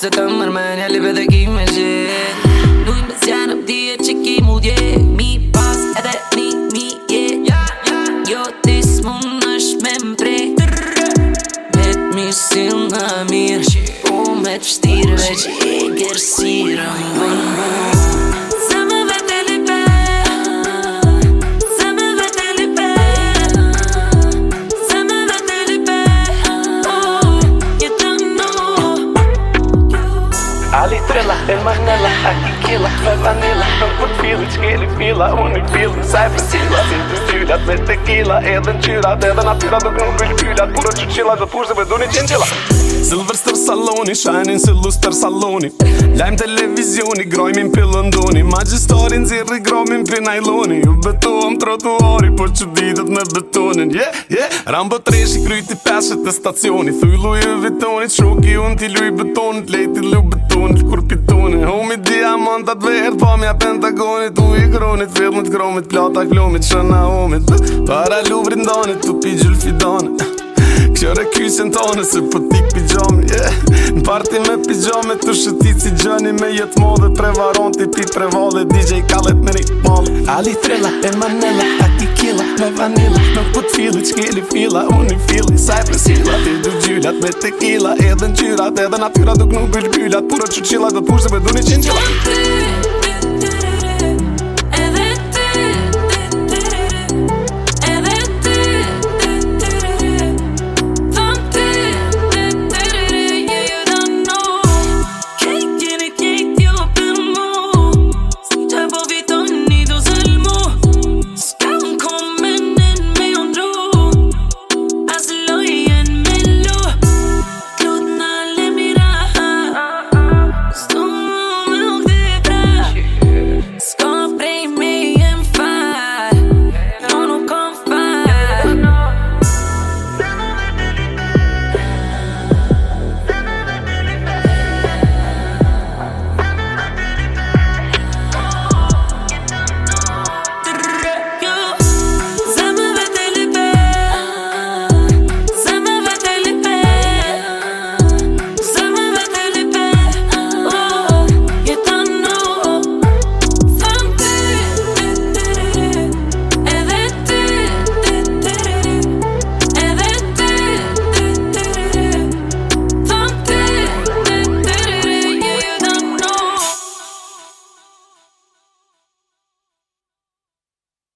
Se të mërë me një libë e dhe ki me qe Nuj me zjënëm di e qe ki mu dje Mi pas edhe nimi e Jo të ismu në shmem pre Met mi sinu nga mirë Po me të shtirë veq e kërë é en Manila, aqui quila, vai vanilla, não perfil, esquele fila, unifila, cyber me tequila edhe në qyrat edhe natyra do kënë bëllë pyllat Puro që qilla dhe pushtë dhe bëdoni qenë qilla Silver Star Saloni, shajnin si Luster Saloni Lajmë televizioni, grojmi në pëllë ndoni Ma zirri, grojmi në pina Ju betohëm trotuari, po që ditët me betonin yeah, yeah. Rambo 3, shi kryti peshet e stacioni Thuj luj e vitoni, qoki unë ti luj betonit Lejti luj betonit, kur pitoni Homi diamantat verë, pa mja pentagonit U i gronit, vilmit, gromit, plata, klomit, shëna omit Bë Para luvri ndonë, tu pi gjull fidonë Kjore kysin tonë, se po ti pijamë yeah. Në parti me pijamë, tu shëti si gjëni me jetë modhe, Prevaron ti pi prevale, DJ kalet me një malë Ali thrilla, e manela, a ti killa, me vanilla Në put po fili, qkeli fila, unë i fili, saj presila Ti du gjyllat me tequila, edhe në qyrat, edhe natyra Duk nuk bëllë bëllat, puro qyqillat, dhe pushtë dhe duni qinqillat Ti du gjyllat me tequila, edhe në qyrat, edhe natyrat,